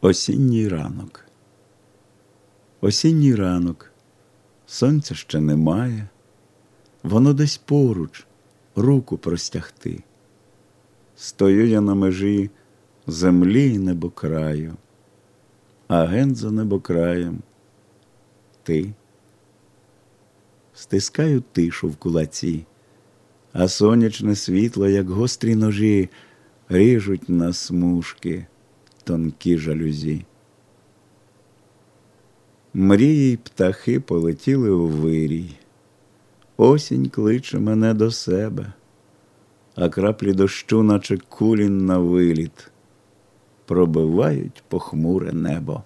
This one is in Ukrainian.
Осінній ранок. Осінній ранок. Сонця ще немає. Воно десь поруч, руку простягти. Стою я на межі землі й небокраю, а ген за небокраєм ти. Стискаю тишу в кулаці, а сонячне світло, як гострі ножі, ріжуть на смужки тонкі жалюзі. Мрії й птахи полетіли у вирій. Осінь кличе мене до себе, а краплі дощу, наче кулін на виліт, пробивають похмуре небо.